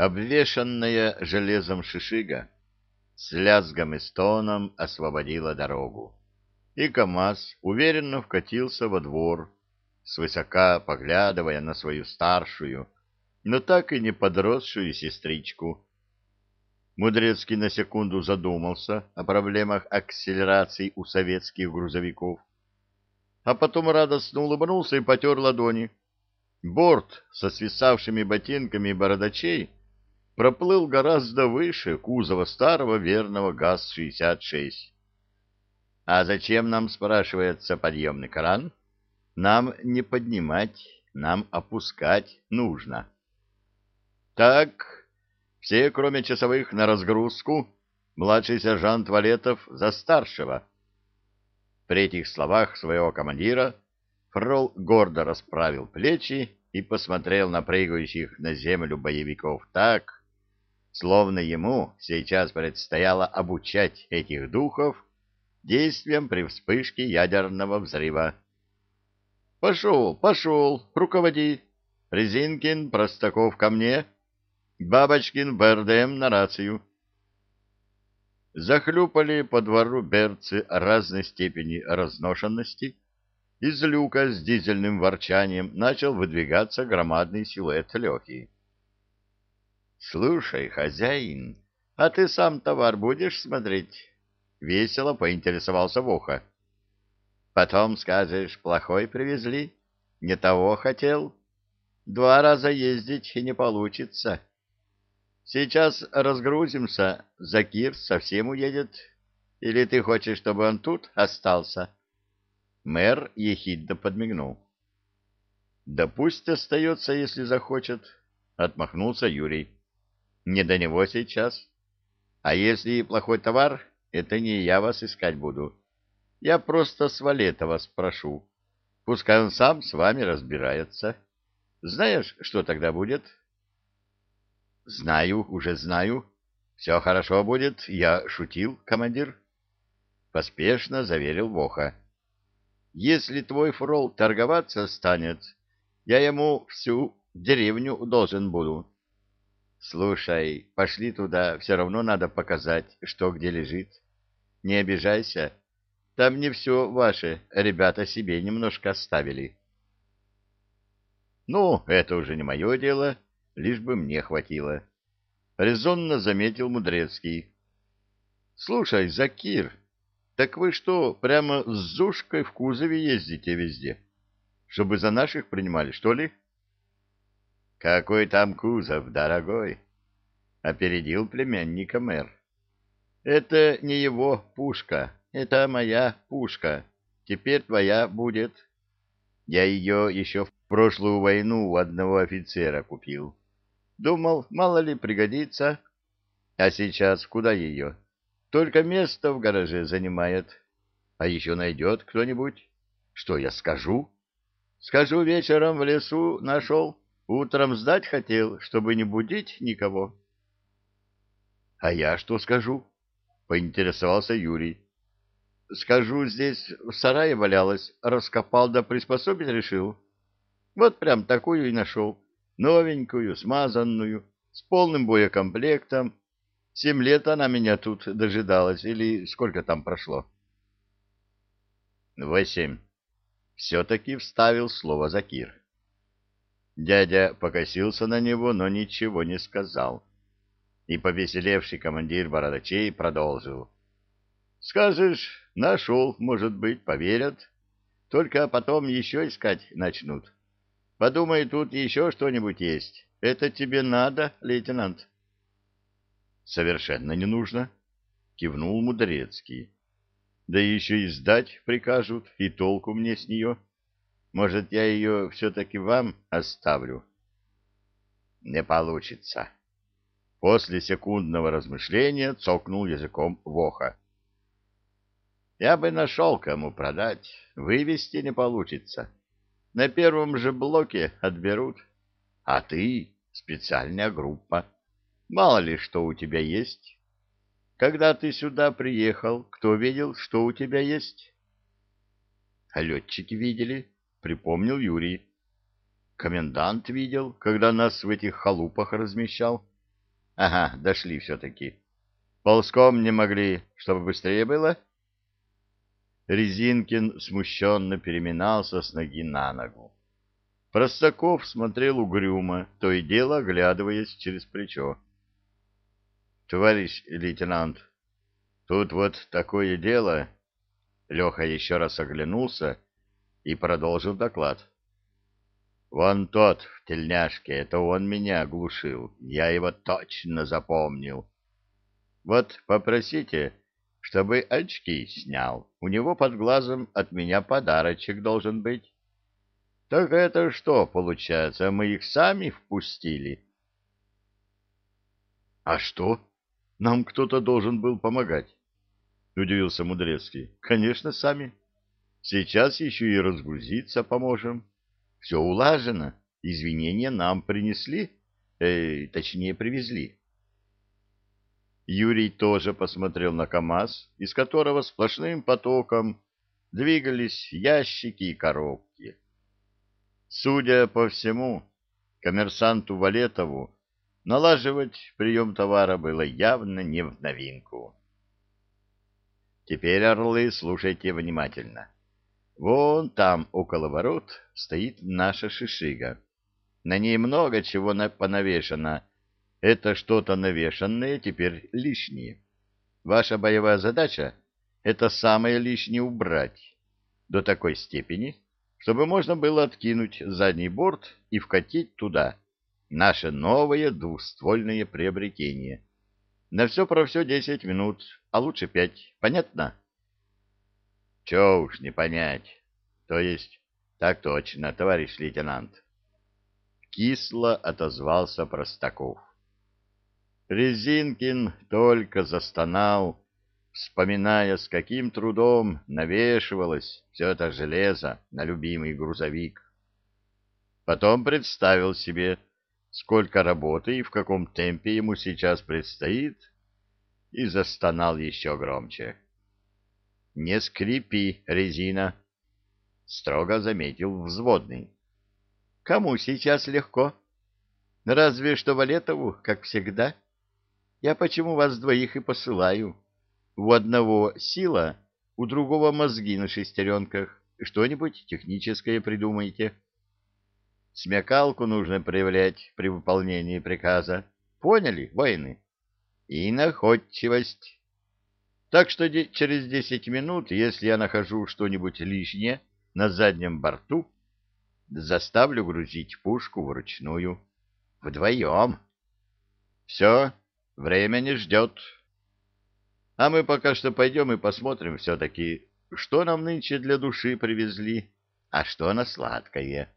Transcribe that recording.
Обвешанная железом шишига с лязгом и стоном освободила дорогу, и КамАЗ уверенно вкатился во двор, свысока поглядывая на свою старшую, но так и не подросшую сестричку. Мудрецкий на секунду задумался о проблемах акселерации у советских грузовиков, а потом радостно улыбнулся и потер ладони. Борт со свисавшими ботинками бородачей проплыл гораздо выше кузова старого верного ГАЗ-66. А зачем нам, спрашивается, подъемный кран? Нам не поднимать, нам опускать нужно. Так, все, кроме часовых, на разгрузку, младший сержант Валетов за старшего. При этих словах своего командира Фрол гордо расправил плечи и посмотрел на прыгающих на землю боевиков так, словно ему сейчас предстояло обучать этих духов действиям при вспышке ядерного взрыва. «Пошел, пошел, руководи! Резинкин, Простаков ко мне, Бабочкин, БРДМ на рацию!» Захлюпали по двору берцы разной степени разношенности. Из люка с дизельным ворчанием начал выдвигаться громадный силуэт Лехи. Слушай, хозяин, а ты сам товар будешь смотреть? Весело поинтересовался Воха. Потом скажешь, плохой привезли, не того хотел. Два раза ездить и не получится. Сейчас разгрузимся, Закир совсем уедет. Или ты хочешь, чтобы он тут остался? Мэр ехидно подмигнул. Да пусть остается, если захочет, отмахнулся Юрий. Не до него сейчас. А если плохой товар, это не я вас искать буду. Я просто с Валетова спрошу. Пускай он сам с вами разбирается. Знаешь, что тогда будет? Знаю, уже знаю. Все хорошо будет. Я шутил, командир. Поспешно заверил Воха. Если твой фрол торговаться станет, я ему всю деревню должен буду. Слушай, пошли туда, все равно надо показать, что где лежит. Не обижайся, там не все ваше, ребята себе немножко оставили. Ну, это уже не мое дело, лишь бы мне хватило. Резонно заметил Мудрецкий. Слушай, Закир, так вы что, прямо с Зушкой в кузове ездите везде? Чтобы за наших принимали, что ли? — какой там кузов, дорогой? Опередил племянника мэр. Это не его пушка, это моя пушка. Теперь твоя будет. Я ее еще в прошлую войну у одного офицера купил. Думал, мало ли пригодится. А сейчас куда ее? Только место в гараже занимает. А еще найдет кто-нибудь. Что я скажу? Скажу, вечером в лесу нашел. Утром сдать хотел, чтобы не будить никого. — А я что скажу? — поинтересовался Юрий. — Скажу, здесь в сарае валялась, раскопал да приспособить решил. Вот прям такую и нашел. Новенькую, смазанную, с полным боекомплектом. Семь лет она меня тут дожидалась, или сколько там прошло? — Восемь. Все-таки вставил слово Закир. Дядя покосился на него, но ничего не сказал. И повеселевший командир бородачей продолжил. — Скажешь, нашел, может быть, поверят. Только потом еще искать начнут. Подумай, тут еще что-нибудь есть. Это тебе надо, лейтенант? — Совершенно не нужно, — кивнул Мудрецкий. — Да еще и сдать прикажут, и толку мне с нее. — может, я ее все-таки вам оставлю? Не получится. После секундного размышления цокнул языком Воха. Я бы нашел, кому продать. Вывести не получится. На первом же блоке отберут. А ты — специальная группа. Мало ли, что у тебя есть. Когда ты сюда приехал, кто видел, что у тебя есть? Летчики видели. — припомнил Юрий. Комендант видел, когда нас в этих халупах размещал. Ага, дошли все-таки. Ползком не могли, чтобы быстрее было? Резинкин смущенно переминался с ноги на ногу. Простаков смотрел угрюмо, то и дело оглядываясь через плечо. — Товарищ лейтенант, тут вот такое дело... Леха еще раз оглянулся и продолжил доклад. Вон тот в тельняшке, это он меня оглушил. Я его точно запомнил. Вот попросите, чтобы очки снял. У него под глазом от меня подарочек должен быть. Так это что, получается, мы их сами впустили? А что? Нам кто-то должен был помогать. Удивился Мудрецкий. Конечно, сами. Сейчас еще и разгрузиться поможем. Все улажено, извинения нам принесли, э, точнее привезли. Юрий тоже посмотрел на КамАЗ, из которого сплошным потоком двигались ящики и коробки. Судя по всему, коммерсанту Валетову налаживать прием товара было явно не в новинку. Теперь, орлы, слушайте внимательно. Вон там, около ворот, стоит наша шишига. На ней много чего понавешено. Это что-то навешанное теперь лишнее. Ваша боевая задача — это самое лишнее убрать до такой степени, чтобы можно было откинуть задний борт и вкатить туда наше новое двухствольное приобретение. На все про все десять минут, а лучше пять. Понятно? Че уж не понять. То есть, так точно, товарищ лейтенант. Кисло отозвался Простаков. Резинкин только застонал, вспоминая, с каким трудом навешивалось все это железо на любимый грузовик. Потом представил себе, сколько работы и в каком темпе ему сейчас предстоит, и застонал еще громче. — Не скрипи, резина! — строго заметил взводный. — Кому сейчас легко? Разве что Валетову, как всегда. Я почему вас двоих и посылаю? У одного сила, у другого мозги на шестеренках. Что-нибудь техническое придумайте. Смекалку нужно проявлять при выполнении приказа. Поняли, воины? И находчивость. Так что через десять минут, если я нахожу что-нибудь лишнее на заднем борту, заставлю грузить пушку вручную. Вдвоем. Все, время не ждет. А мы пока что пойдем и посмотрим все-таки, что нам нынче для души привезли, а что на сладкое.